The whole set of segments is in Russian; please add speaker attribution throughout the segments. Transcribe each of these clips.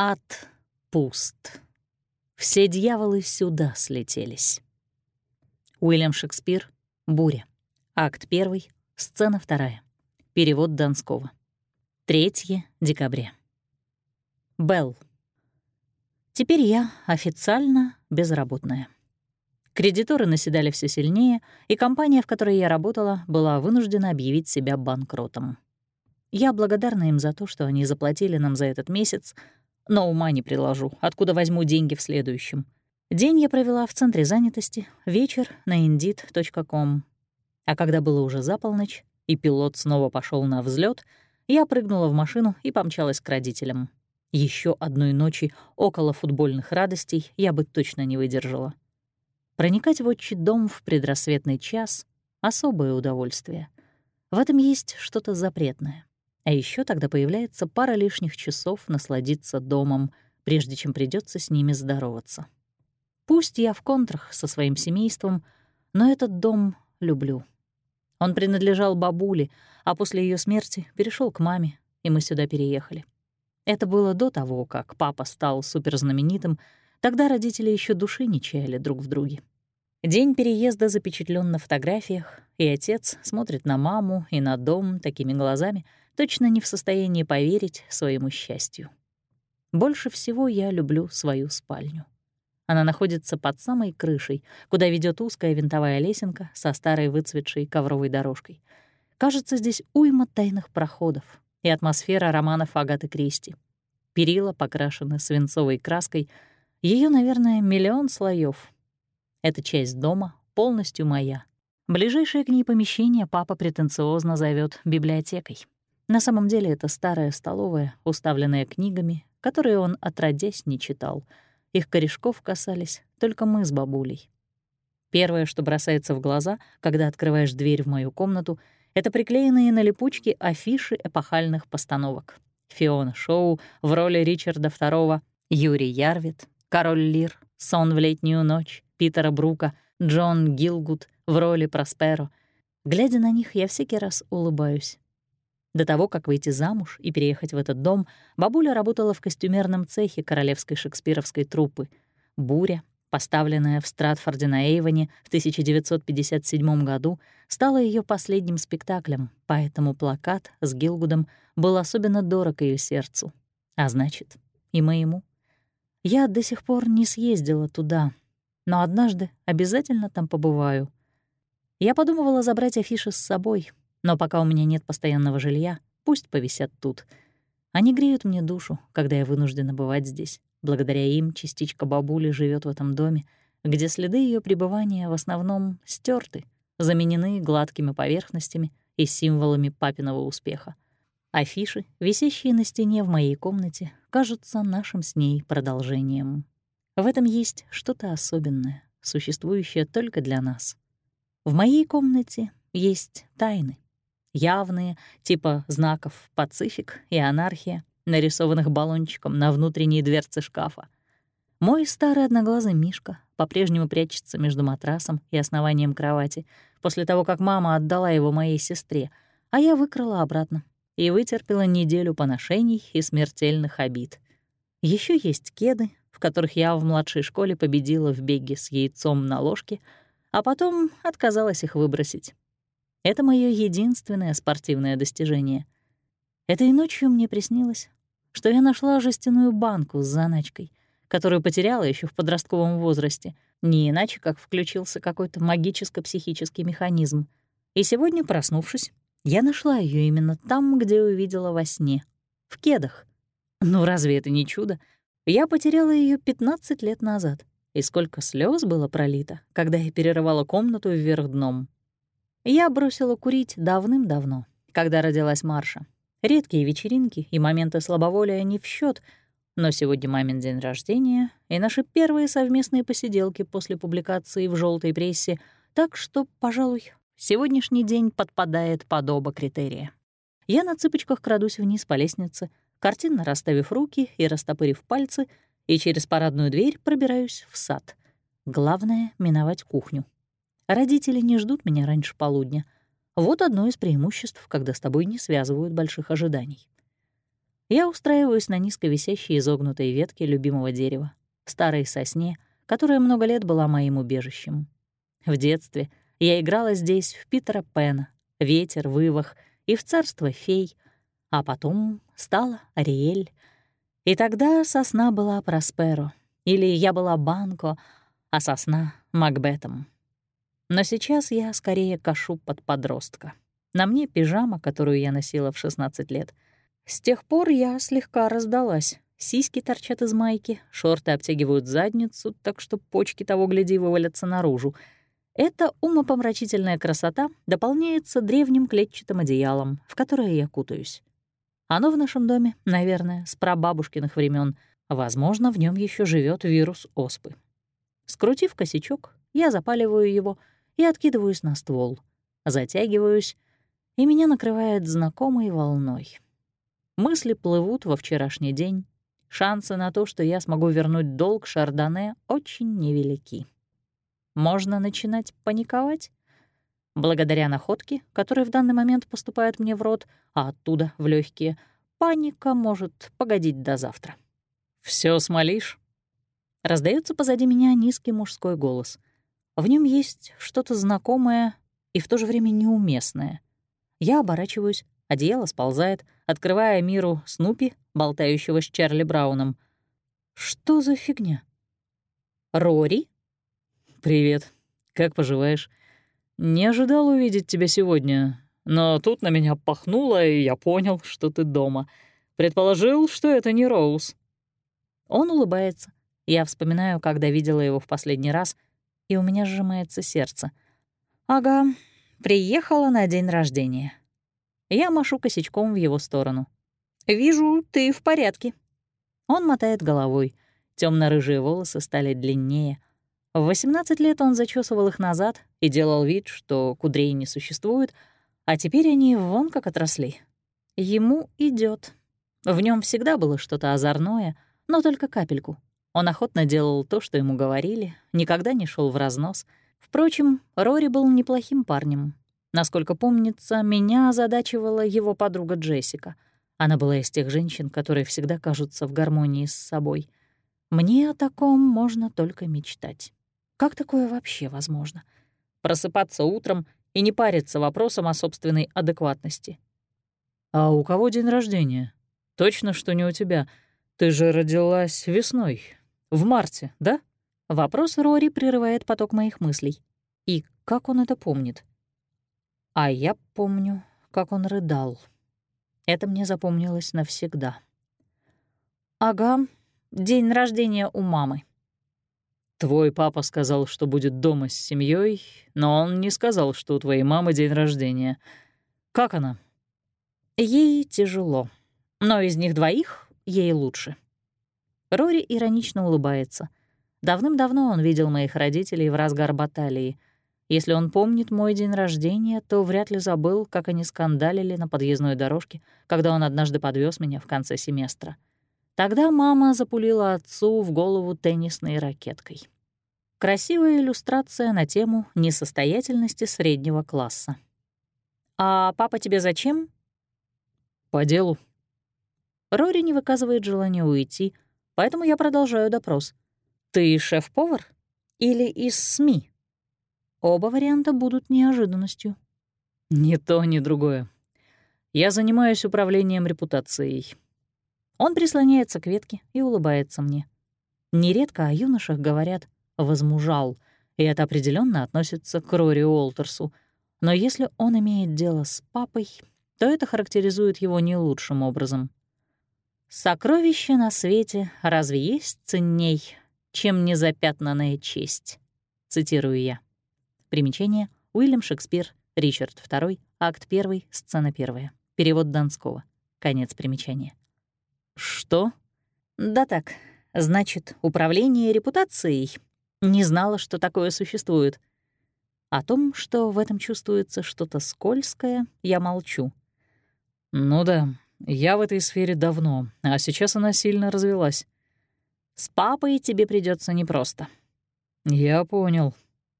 Speaker 1: Ад пуст. Все дьяволы сюда слетелись. Уильям Шекспир «Буря». Акт 1, сцена 2. Перевод Донского. 3 декабря. Белл. Теперь я официально безработная. Кредиторы наседали все сильнее, и компания, в которой я работала, была вынуждена объявить себя банкротом. Я благодарна им за то, что они заплатили нам за этот месяц, но ума не приложу, откуда возьму деньги в следующем. День я провела в центре занятости, вечер — на indeed.com. А когда было уже за полночь, и пилот снова пошел на взлет, я прыгнула в машину и помчалась к родителям. Еще одной ночи около футбольных радостей я бы точно не выдержала. Проникать в отчий дом в предрассветный час — особое удовольствие. В этом есть что-то запретное. А еще тогда появляется пара лишних часов насладиться домом, прежде чем придется с ними здороваться. Пусть я в контрах со своим семейством, но этот дом люблю. Он принадлежал бабуле, а после ее смерти перешел к маме, и мы сюда переехали. Это было до того, как папа стал суперзнаменитым, тогда родители еще души не чаяли друг в друге. День переезда запечатлен на фотографиях, и отец смотрит на маму и на дом такими глазами, точно не в состоянии поверить своему счастью. Больше всего я люблю свою спальню. Она находится под самой крышей, куда ведет узкая винтовая лесенка со старой выцветшей ковровой дорожкой. Кажется, здесь уйма тайных проходов и атмосфера романов Агаты Кристи. Перила покрашены свинцовой краской, ее, наверное, миллион слоев. Эта часть дома полностью моя. Ближайшее к ней помещение папа претенциозно зовет библиотекой. На самом деле это старая столовая, уставленная книгами, которые он отродясь не читал. Их корешков касались только мы с бабулей. Первое, что бросается в глаза, когда открываешь дверь в мою комнату, это приклеенные на липучке афиши эпохальных постановок. Фиона Шоу в роли Ричарда II, Юрий Ярвит, Король Лир, Сон в летнюю ночь, Питера Брука, Джон Гилгуд в роли Просперо. Глядя на них, я всякий раз улыбаюсь. До того, как выйти замуж и переехать в этот дом, бабуля работала в костюмерном цехе королевской шекспировской труппы. «Буря», поставленная в Стратфорде на Эйвоне в 1957 году, стала ее последним спектаклем, поэтому плакат с Гилгудом был особенно дорог ее сердцу. А значит, и моему. Я до сих пор не съездила туда, но однажды обязательно там побываю. Я подумывала забрать афиши с собой, но пока у меня нет постоянного жилья, пусть повисят тут. Они греют мне душу, когда я вынуждена бывать здесь. Благодаря им частичка бабули живет в этом доме, где следы ее пребывания в основном стерты, заменены гладкими поверхностями и символами папиного успеха. Афиши, висящие на стене в моей комнате, кажутся нашим с ней продолжением. В этом есть что-то особенное, существующее только для нас. В моей комнате есть тайны, явные, типа знаков «Пацифик» и «Анархия», нарисованных баллончиком на внутренней дверце шкафа. Мой старый одноглазый Мишка по-прежнему прячется между матрасом и основанием кровати после того, как мама отдала его моей сестре, а я выкрала обратно и вытерпела неделю поношений и смертельных обид. Еще есть кеды, в которых я в младшей школе победила в беге с яйцом на ложке, а потом отказалась их выбросить. Это мое единственное спортивное достижение. Этой ночью мне приснилось, что я нашла жестяную банку с заначкой, которую потеряла еще в подростковом возрасте, не иначе, как включился какой-то магическо-психический механизм. И сегодня, проснувшись, я нашла ее именно там, где увидела во сне, в кедах. Ну разве это не чудо? Я потеряла ее 15 лет назад. И сколько слез было пролито, когда я перерывала комнату вверх дном. Я бросила курить давным-давно, когда родилась Марша. Редкие вечеринки и моменты слабоволия не в счет, но сегодня мамин день рождения и наши первые совместные посиделки после публикации в желтой прессе, так что, пожалуй, сегодняшний день подпадает под оба критерия. Я на цыпочках крадусь вниз по лестнице, картинно расставив руки и растопырив пальцы, и через парадную дверь пробираюсь в сад. Главное — миновать кухню. Родители не ждут меня раньше полудня — вот одно из преимуществ, когда с тобой не связывают больших ожиданий. Я устраиваюсь на низко висящей изогнутой ветке любимого дерева, старой сосне, которая много лет была моим убежищем. В детстве я играла здесь в Питера Пена, ветер, вывах и в царство фей, а потом стала Ариэль. И тогда сосна была Просперо, или я была Банко, а сосна — Макбетом. Но сейчас я скорее кашу под подростка. На мне пижама, которую я носила в 16 лет. С тех пор я слегка раздалась. Сиськи торчат из майки, шорты обтягивают задницу, так что почки того гляди вывалятся наружу. Эта умопомрачительная красота дополняется древним клетчатым одеялом, в которое я кутаюсь. Оно в нашем доме, наверное, с прабабушкиных времен. Возможно, в нем еще живет вирус оспы. Скрутив косячок, я запаливаю его и откидываюсь на ствол. Затягиваюсь, и меня накрывает знакомой волной. Мысли плывут во вчерашний день. Шансы на то, что я смогу вернуть долг Шардоне, очень невелики. Можно начинать паниковать? Благодаря находке, которая в данный момент поступает мне в рот, а оттуда в легкие, паника может погодить до завтра. Все смолишь?» Раздается позади меня низкий мужской голос. В нем есть что-то знакомое и в то же время неуместное. Я оборачиваюсь, одеяло сползает, открывая миру Снупи, болтающего с Чарли Брауном. Что за фигня? Рори? «Привет. Как поживаешь? Не ожидал увидеть тебя сегодня, но тут на меня пахнуло, и я понял, что ты дома. Предположил, что это не Роуз». Он улыбается. Я вспоминаю, когда видела его в последний раз, и у меня сжимается сердце. «Ага, приехала на день рождения». Я машу косячком в его сторону. «Вижу, ты в порядке». Он мотает головой. темно рыжие волосы стали длиннее. В 18 лет он зачесывал их назад и делал вид, что кудрей не существует, а теперь они вон как отросли. Ему идет. В нем всегда было что-то озорное, но только капельку. Он охотно делал то, что ему говорили, никогда не шел в разнос. Впрочем, Рори был неплохим парнем. Насколько помнится, меня озадачивала его подруга Джессика. Она была из тех женщин, которые всегда кажутся в гармонии с собой. Мне о таком можно только мечтать. Как такое вообще возможно? Просыпаться утром и не париться вопросом о собственной адекватности.
Speaker 2: «А у кого день рождения? Точно, что не у тебя. Ты же родилась весной, в марте, да?»
Speaker 1: Вопрос Рори прерывает поток моих мыслей. И как он это помнит? А я помню, как он рыдал. Это мне запомнилось навсегда. «Ага, день рождения у мамы».
Speaker 2: «Твой папа сказал, что будет дома с семьей, но он не сказал, что у твоей мамы день рождения. Как она?»
Speaker 1: «Ей тяжело, но из них двоих ей лучше». Рори иронично улыбается. Давным-давно он видел моих родителей в разгар баталии. Если он помнит мой день рождения, то вряд ли забыл, как они скандалили на подъездной дорожке, когда он однажды подвез меня в конце семестра. Тогда мама запулила отцу в голову теннисной ракеткой. Красивая иллюстрация на тему несостоятельности среднего класса. «А папа тебе зачем?»
Speaker 2: «По делу».
Speaker 1: Рори не выказывает желания уйти, поэтому я продолжаю допрос. «Ты шеф-повар? Или из СМИ?» Оба варианта будут неожиданностью.
Speaker 2: Ни то, ни другое. Я занимаюсь управлением репутацией.
Speaker 1: Он прислоняется к ветке и улыбается мне. Нередко о юношах говорят «возмужал», и это определенно относится к Рори Уолтерсу. Но если он имеет дело с папой, то это характеризует его не лучшим образом. «Сокровище на свете разве есть ценней, чем незапятнанная честь?» — цитирую я. Примечание — Уильям Шекспир, Ричард II, акт 1, сцена 1. Перевод Донского. Конец примечания.
Speaker 2: «Что?»
Speaker 1: «Да так. Значит, управление репутацией. Не знала, что такое существует. О том, что в этом чувствуется что-то скользкое, я молчу.
Speaker 2: «Ну да, я в этой сфере давно, а сейчас она сильно развелась.
Speaker 1: С папой тебе придется непросто.
Speaker 2: Я понял.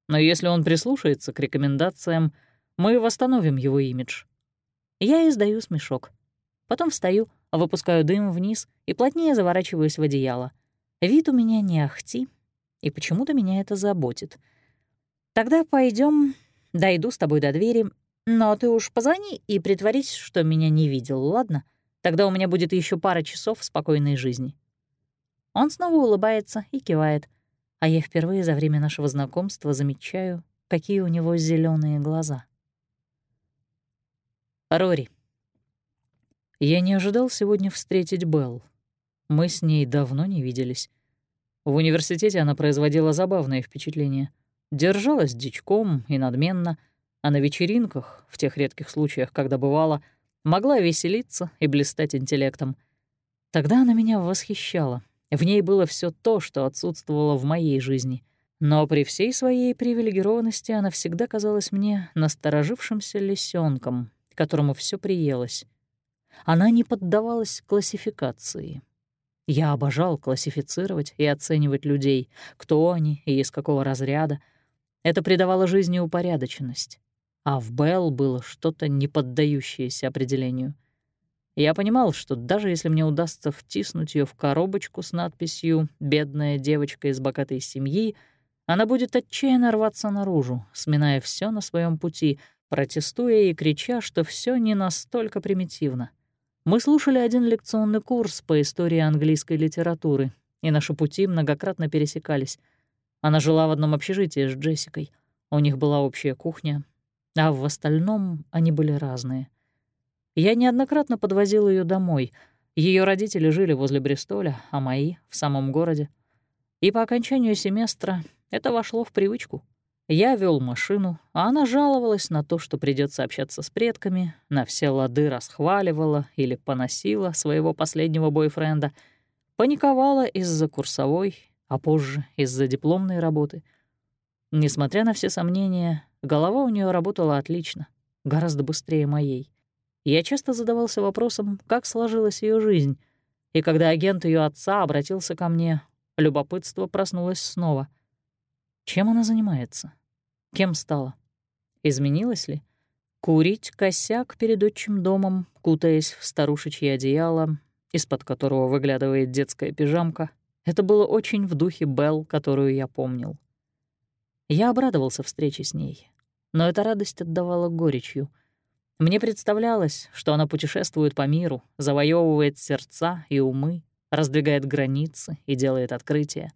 Speaker 2: Но если он прислушается к рекомендациям, мы восстановим его имидж.
Speaker 1: Я издаю смешок. Потом встаю, выпускаю дым вниз и плотнее заворачиваюсь в одеяло. Вид у меня не ахти, и почему-то меня это заботит. Тогда пойдем, дойду с тобой до двери, но ты уж позвони и притворись, что меня не видел, ладно? Тогда у меня будет еще пара часов спокойной жизни. Он снова улыбается и кивает, а я впервые за время нашего знакомства замечаю, какие у него зеленые глаза.
Speaker 2: Рори. Я не ожидал сегодня встретить Белл. Мы с ней давно не виделись. В университете она производила забавное впечатление. Держалась дичком и надменно, а на вечеринках, в тех редких случаях, когда бывала, могла веселиться и блистать интеллектом. Тогда она меня восхищала. В ней было все то, что отсутствовало в моей жизни. Но при всей своей привилегированности она всегда казалась мне насторожившимся лисенком, которому все приелось. Она не поддавалась классификации. Я обожал классифицировать и оценивать людей, кто они и из какого разряда. Это придавало жизни упорядоченность. А в Белл было что-то, не поддающееся определению. Я понимал, что даже если мне удастся втиснуть ее в коробочку с надписью «Бедная девочка из богатой семьи», она будет отчаянно рваться наружу, сминая все на своем пути, протестуя и крича, что все не настолько примитивно. Мы слушали один лекционный курс по истории английской литературы, и наши пути многократно пересекались. Она жила в одном общежитии с Джессикой. У них была общая кухня, а в остальном они были разные. Я неоднократно подвозил ее домой. Ее родители жили возле Бристоля, а мои — в самом городе. И по окончанию семестра это вошло в привычку — я вел машину, а она жаловалась на то, что придется общаться с предками, на все лады расхваливала или поносила своего последнего бойфренда, паниковала из-за курсовой, а позже из-за дипломной работы. Несмотря на все сомнения, голова у нее работала отлично, гораздо быстрее моей. Я часто задавался вопросом, как сложилась ее жизнь, и когда агент ее отца обратился ко мне, любопытство проснулось снова. Чем она занимается? Кем стала? Изменилась ли? Курить косяк перед отчим домом, кутаясь в старушечье одеяло, из-под которого выглядывает детская пижамка, это было очень в духе Белл, которую я помнил. Я обрадовался встрече с ней, но эта радость отдавала горечью. Мне представлялось, что она путешествует по миру, завоевывает сердца и умы, раздвигает границы и делает открытия.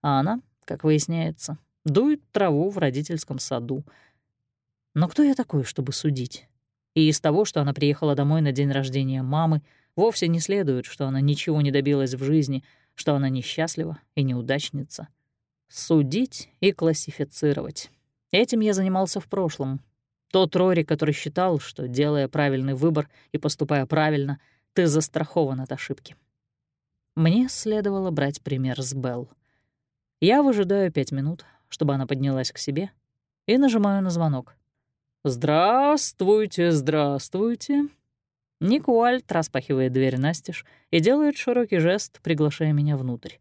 Speaker 2: А она, как выясняется, дует траву в родительском саду. Но кто я такой, чтобы судить? И из того, что она приехала домой на день рождения мамы, вовсе не следует, что она ничего не добилась в жизни, что она несчастлива и неудачница. Судить и классифицировать. Этим я занимался в прошлом. Тот Рори, который считал, что, делая правильный выбор и поступая правильно, ты застрахован от ошибки. Мне следовало брать пример с Белл. Я выжидаю пять минут, чтобы она поднялась к себе, и нажимаю на звонок. «Здравствуйте, здравствуйте!» Ник Уальт распахивает дверь настежь и делает широкий жест, приглашая меня внутрь.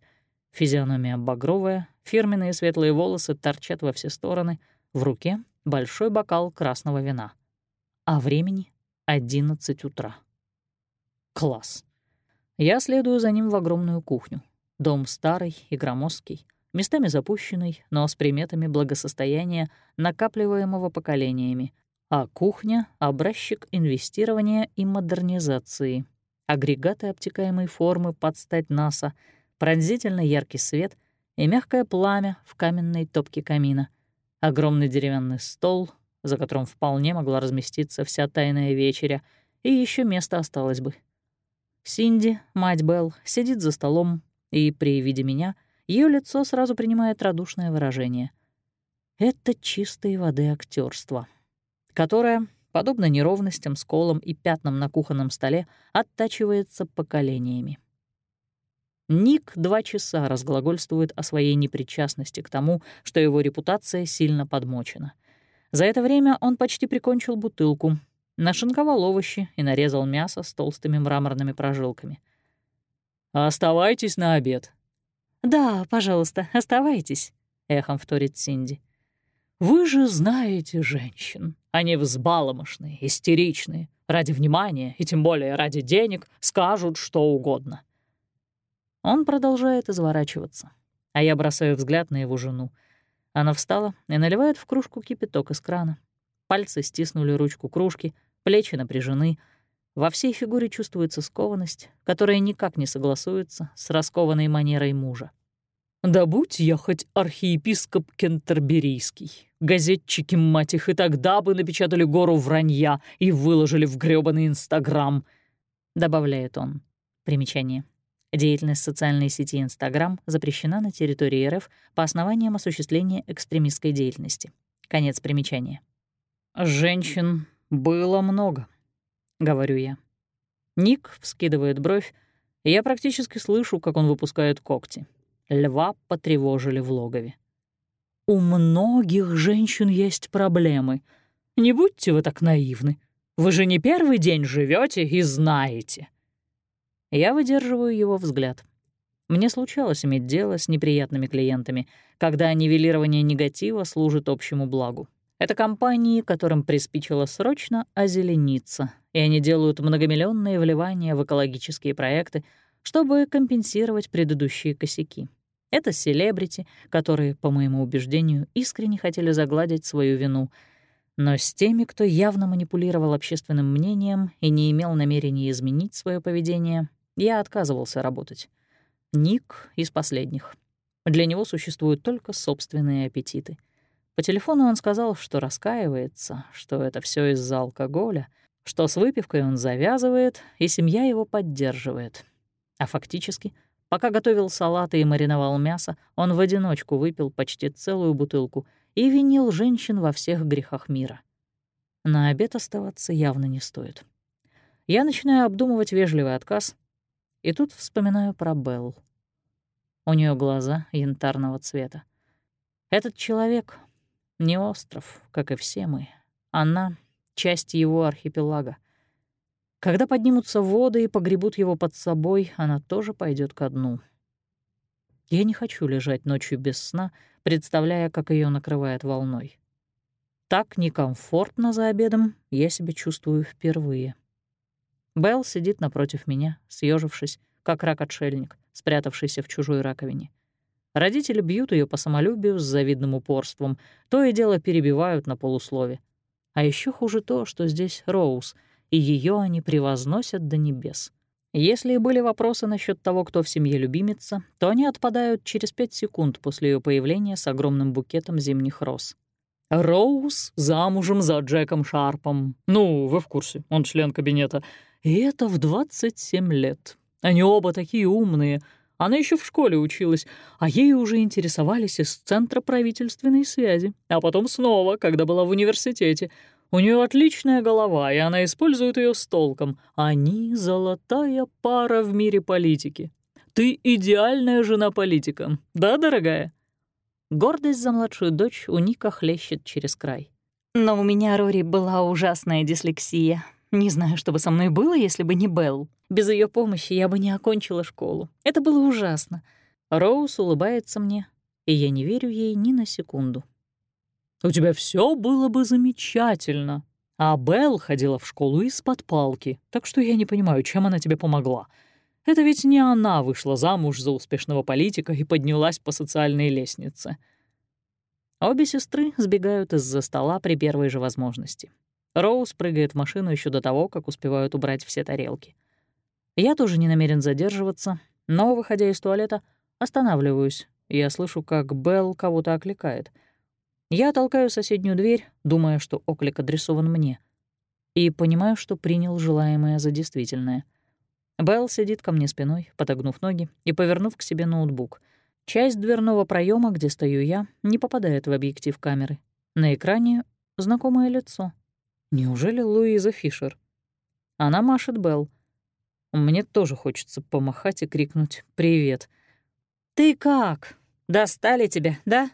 Speaker 2: Физиономия багровая, фирменные светлые волосы торчат во все стороны, в руке — большой бокал красного вина. А времени — 11 утра. Класс. Я следую за ним в огромную кухню. Дом старый и громоздкий, местами запущенный, но с приметами благосостояния, накапливаемого поколениями, а кухня — образчик инвестирования и модернизации. Агрегаты обтекаемой формы под стать НАСА, пронзительно яркий свет и мягкое пламя в каменной топке камина, огромный деревянный стол, за которым вполне могла разместиться вся тайная вечеря, и еще место осталось бы. Синди, мать Белл, сидит за столом и при виде меня — ее лицо сразу принимает радушное выражение. Это чистой воды актерство, которое, подобно неровностям, сколам и пятнам на кухонном столе, оттачивается поколениями. Ник два часа разглагольствует о своей непричастности к тому, что его репутация сильно подмочена. За это время он почти прикончил бутылку, нашинковал овощи и нарезал мясо с толстыми мраморными прожилками. «Оставайтесь на обед»,
Speaker 1: «Да, пожалуйста, оставайтесь», — эхом вторит Синди.
Speaker 2: «Вы же знаете женщин. Они взбаломошные, истеричные. ради внимания и тем более ради денег скажут что угодно.
Speaker 1: Он продолжает изворачиваться, а я бросаю взгляд на его жену. Она встала и наливает в кружку кипяток из крана. Пальцы стиснули ручку кружки, плечи напряжены. Во всей фигуре чувствуется скованность, которая никак не согласуется с раскованной манерой мужа.
Speaker 2: Да будь я хоть архиепископ Кентерберийский. Газетчики, мать их, и тогда бы напечатали гору вранья и выложили в грёбаный Инстаграм, —
Speaker 1: добавляет он. Примечание. Деятельность социальной сети Инстаграм запрещена на территории РФ по основаниям осуществления экстремистской деятельности. Конец примечания.
Speaker 2: «Женщин было много», — говорю я.
Speaker 1: Ник вскидывает бровь, и я практически слышу, как он выпускает когти. Льва потревожили в логове.
Speaker 2: «У многих женщин есть проблемы. Не будьте вы так наивны. Вы же не первый день живете и знаете».
Speaker 1: Я выдерживаю его взгляд. Мне случалось иметь дело с неприятными клиентами, когда нивелирование негатива служит общему благу. Это компании, которым приспичило срочно озелениться, и они делают многомиллионные вливания в экологические проекты, чтобы компенсировать предыдущие косяки. Это селебрити, которые, по моему убеждению, искренне хотели загладить свою вину. Но с теми, кто явно манипулировал общественным мнением и не имел намерения изменить свое поведение, я отказывался работать. Ник из последних. Для него существуют только собственные аппетиты. По телефону он сказал, что раскаивается, что это все из-за алкоголя, что с выпивкой он завязывает, и семья его поддерживает. А фактически, пока готовил салаты и мариновал мясо, он в одиночку выпил почти целую бутылку и винил женщин во всех грехах мира. На обед оставаться явно не стоит. Я начинаю обдумывать вежливый отказ, и тут вспоминаю про Белл. У нее глаза янтарного цвета. Этот человек — не остров, как и все мы. Она — часть его архипелага. Когда поднимутся воды и погребут его под собой, она тоже пойдет ко дну. Я не хочу лежать ночью без сна, представляя, как ее накрывает волной. Так некомфортно за обедом я себя чувствую впервые. Белл сидит напротив меня, съежившись, как рак-отшельник, спрятавшийся в чужой раковине. Родители бьют ее по самолюбию с завидным упорством, то и дело перебивают на полуслове. А еще хуже то, что здесь Роуз — и ее они превозносят до небес. Если и были вопросы насчет того, кто в семье любимица, то они отпадают через пять секунд после ее появления с огромным букетом зимних роз.
Speaker 2: «Роуз замужем за Джеком Шарпом. Ну, вы в курсе, он член кабинета. И это в 27 лет. Они оба такие умные. Она еще в школе училась, а ею уже интересовались из Центра правительственной связи. А потом снова, когда была в университете. У нее отличная голова, и она использует ее с толком. Они — золотая пара в мире политики. Ты идеальная жена политика, да, дорогая?»
Speaker 1: Гордость за младшую дочь у Ника хлещет через край. «Но у меня, Рори, была ужасная дислексия. Не знаю, что бы со мной было, если бы не Белл. Без ее помощи я бы не окончила школу. Это было ужасно». Роуз улыбается мне, и я не верю ей ни на секунду.
Speaker 2: У тебя все было бы замечательно. А Белл ходила в школу из-под палки, так что я не понимаю, чем она тебе помогла. Это ведь не она вышла замуж за успешного политика и поднялась по социальной лестнице.
Speaker 1: Обе сестры сбегают из-за стола при первой же возможности. Роуз прыгает в машину еще до того, как успевают убрать все тарелки. Я тоже не намерен задерживаться, но, выходя из туалета, останавливаюсь. Я слышу, как Белл кого-то окликает — я толкаю соседнюю дверь, думая, что оклик адресован мне, и понимаю, что принял желаемое за действительное. Белл сидит ко мне спиной, подогнув ноги и повернув к себе ноутбук. Часть дверного проема, где стою я, не попадает в объектив камеры. На экране знакомое лицо. Неужели Луиза Фишер? Она машет Белл. Мне тоже хочется помахать и крикнуть «Привет!» «Ты как? Достали тебя, да?»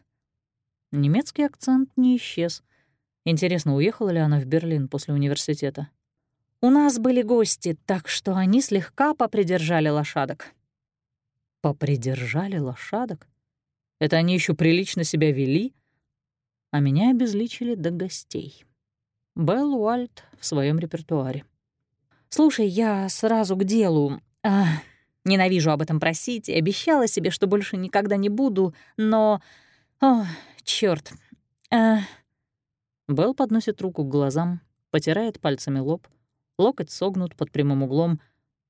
Speaker 1: Немецкий акцент не исчез. Интересно, уехала ли она в Берлин после университета? «У нас были гости, так что они слегка попридержали лошадок». «Попридержали лошадок? Это они еще прилично себя вели?» А меня обезличили до гостей. Белл Уальт в своем репертуаре. Слушай, я сразу к делу. А, ненавижу об этом просить и обещала себе, что больше никогда не буду, но... О, чёрт. А...
Speaker 2: Белл подносит руку к глазам, потирает пальцами лоб, локоть согнут под прямым углом,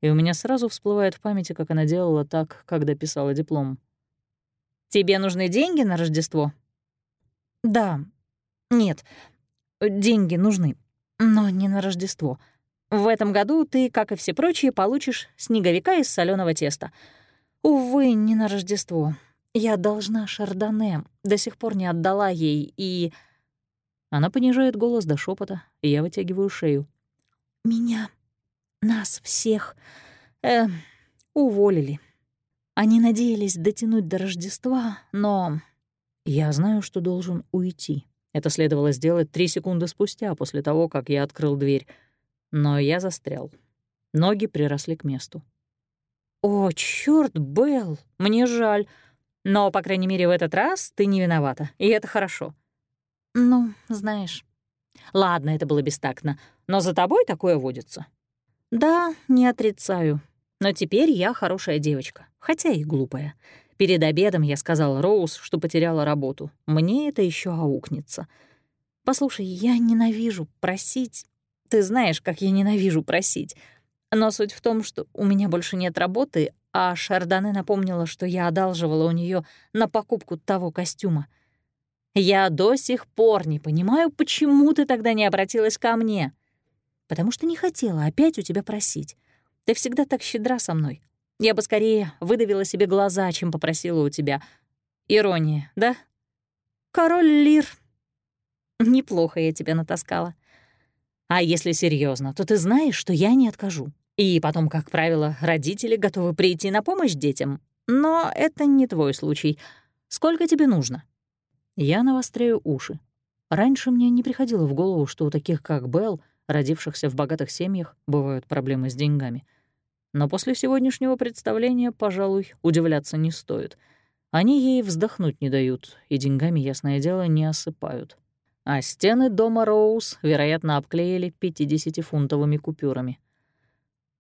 Speaker 2: и у меня сразу всплывает в памяти, как она делала так, когда писала диплом.
Speaker 1: «Тебе нужны деньги на Рождество?» «Да. Нет. Деньги нужны, но не на Рождество. В этом году ты, как и все прочие, получишь снеговика из соленого теста. Увы, не на Рождество. Я должна Шардоне, до сих пор не отдала ей, и...»
Speaker 2: Она понижает голос до шепота, и я вытягиваю шею.
Speaker 1: «Меня, нас всех, э, уволили. Они надеялись дотянуть до Рождества, но...»
Speaker 2: «Я знаю, что должен уйти. Это следовало сделать три секунды спустя, после того, как я открыл дверь. Но я застрял. Ноги приросли к месту.
Speaker 1: «О, чёрт, Белл, мне жаль. Но, по крайней мере, в этот раз ты не виновата, и это хорошо». «Ну, знаешь...» «Ладно, это было бестактно, но за тобой такое водится». «Да, не отрицаю. Но теперь я хорошая девочка, хотя и глупая. Перед обедом я сказала Роуз, что потеряла работу. Мне это еще аукнется. Послушай, я ненавижу просить ты знаешь, как я ненавижу просить. Но суть в том, что у меня больше нет работы, а Шардане напомнила, что я одалживала у нее на покупку того костюма. Я до сих пор не понимаю, почему ты тогда не обратилась ко мне. Потому что не хотела опять у тебя просить. Ты всегда так щедра со мной. Я бы скорее выдавила себе глаза, чем попросила у тебя. Ирония, да? Король Лир. Неплохо я тебя натаскала. А если серьезно, то ты знаешь, что я не откажу. И потом, как правило, родители готовы прийти на помощь детям. Но это не твой случай. Сколько тебе нужно?
Speaker 2: Я навостряю уши. Раньше мне не приходило в голову, что у таких, как Белл, родившихся в богатых семьях, бывают проблемы с деньгами. Но после сегодняшнего представления, пожалуй, удивляться не стоит. Они ей вздохнуть не дают, и деньгами, ясное дело, не осыпают а стены дома Роуз, вероятно, обклеили 50-фунтовыми купюрами.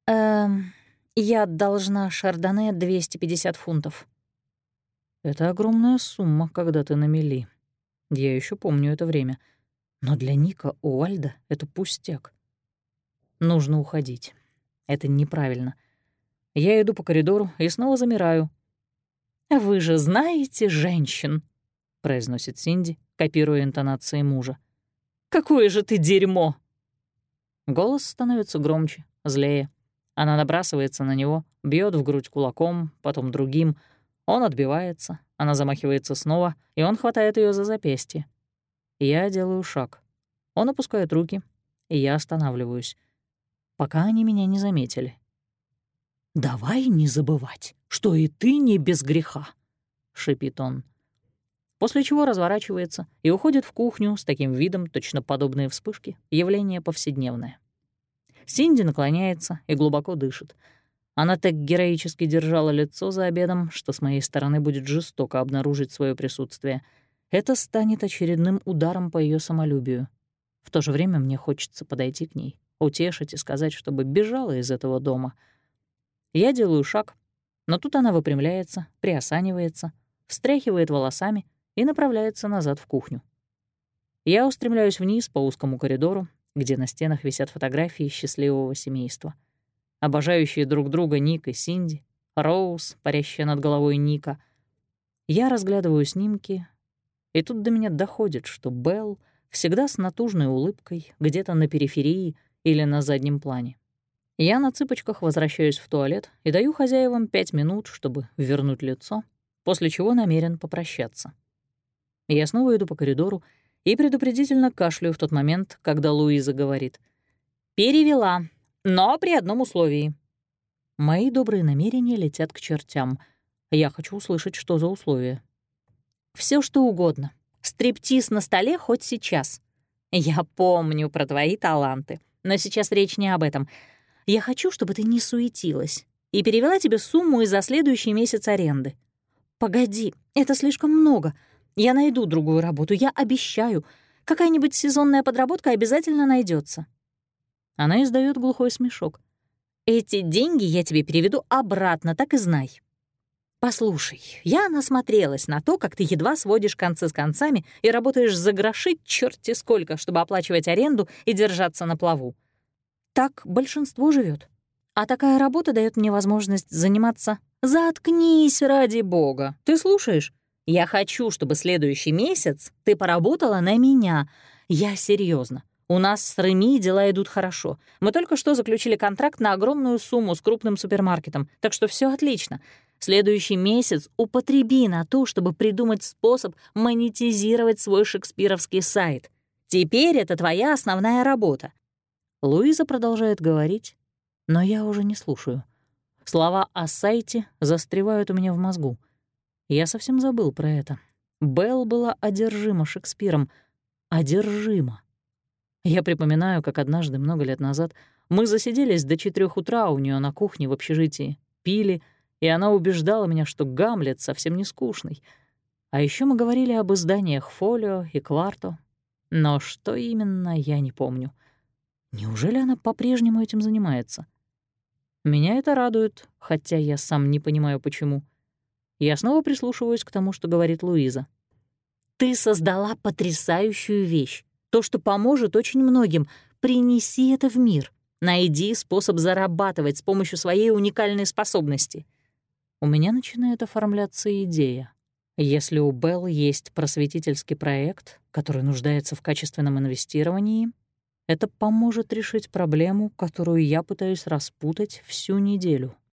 Speaker 1: «Эм, я должна Шардоне 250 фунтов».
Speaker 2: Это огромная сумма, когда ты на мели. Я еще помню это время. Но для Ника Уальда это пустяк. Нужно уходить. Это неправильно. Я иду по коридору и снова замираю.
Speaker 1: «Вы же знаете женщин», — произносит Синди, копируя интонации мужа. «Какое же ты дерьмо!»
Speaker 2: Голос становится громче, злее. Она набрасывается на него, бьет в грудь кулаком, потом другим. Он отбивается, она замахивается снова, и он хватает ее за запястье. Я делаю шаг. Он опускает руки, и я останавливаюсь, пока они меня не заметили.
Speaker 3: «Давай не забывать, что и ты не без греха», — шипит он
Speaker 2: после чего разворачивается и уходит в кухню с таким видом, точно подобные вспышки, явление повседневное. Синди наклоняется и глубоко дышит. Она так героически держала лицо за обедом, что с моей стороны будет жестоко обнаружить свое присутствие. Это станет очередным ударом по ее самолюбию. В то же время мне хочется подойти к ней, утешить и сказать, чтобы бежала из этого дома. Я делаю шаг, но тут она выпрямляется, приосанивается, встряхивает волосами — и направляется назад в кухню. Я устремляюсь вниз по узкому коридору, где на стенах висят фотографии счастливого семейства. Обожающие друг друга Ник и Синди, Роуз, парящая над головой Ника. Я разглядываю снимки, и тут до меня доходит, что Белл всегда с натужной улыбкой где-то на периферии или на заднем плане. Я на цыпочках возвращаюсь в туалет и даю хозяевам пять минут, чтобы вернуть лицо, после чего намерен попрощаться. Я снова иду по коридору и предупредительно кашляю в тот момент, когда Луиза говорит. «Перевела, но при одном условии». Мои добрые намерения летят к чертям. Я хочу услышать, что за условия. Все что угодно. Стриптиз на столе хоть сейчас. Я помню про твои таланты, но сейчас речь не об этом. Я хочу, чтобы ты не суетилась и перевела тебе сумму из за следующий месяц аренды. Погоди, это слишком много — я найду другую работу, я обещаю. Какая-нибудь сезонная подработка обязательно найдется. Она издает глухой смешок,
Speaker 1: Эти деньги я тебе переведу обратно, так и знай. Послушай, я насмотрелась на то, как ты едва сводишь концы с концами и работаешь за гроши черти сколько, чтобы оплачивать аренду и держаться на плаву. Так большинство живет. А такая работа дает мне возможность заниматься. Заткнись ради бога. Ты слушаешь? Я хочу, чтобы следующий месяц ты поработала на меня. Я серьезно. У нас с Реми дела идут хорошо. Мы только что заключили контракт на огромную сумму с крупным супермаркетом, так что все отлично. Следующий месяц употреби на то, чтобы придумать способ монетизировать свой шекспировский сайт. Теперь это твоя основная работа. Луиза продолжает говорить, но я уже не слушаю. Слова о сайте застревают у меня в мозгу. Я совсем забыл про это. Белл была одержима Шекспиром. Одержима. Я припоминаю, как однажды, много лет назад, мы засиделись до четырех утра у нее на кухне в общежитии, пили, и она убеждала меня, что Гамлет совсем не скучный. А еще мы говорили об изданиях «Фолио» и «Кварто». Но что именно, я не помню. Неужели она по-прежнему этим занимается? Меня это радует, хотя я сам не понимаю, почему. Я снова прислушиваюсь к тому, что говорит Луиза. «Ты создала потрясающую вещь то, что поможет очень многим. Принеси это в мир. Найди способ зарабатывать с помощью своей уникальной способности. У меня начинает оформляться идея. Если у Белл есть просветительский проект, который нуждается в качественном инвестировании, это поможет решить проблему, которую я пытаюсь распутать всю неделю.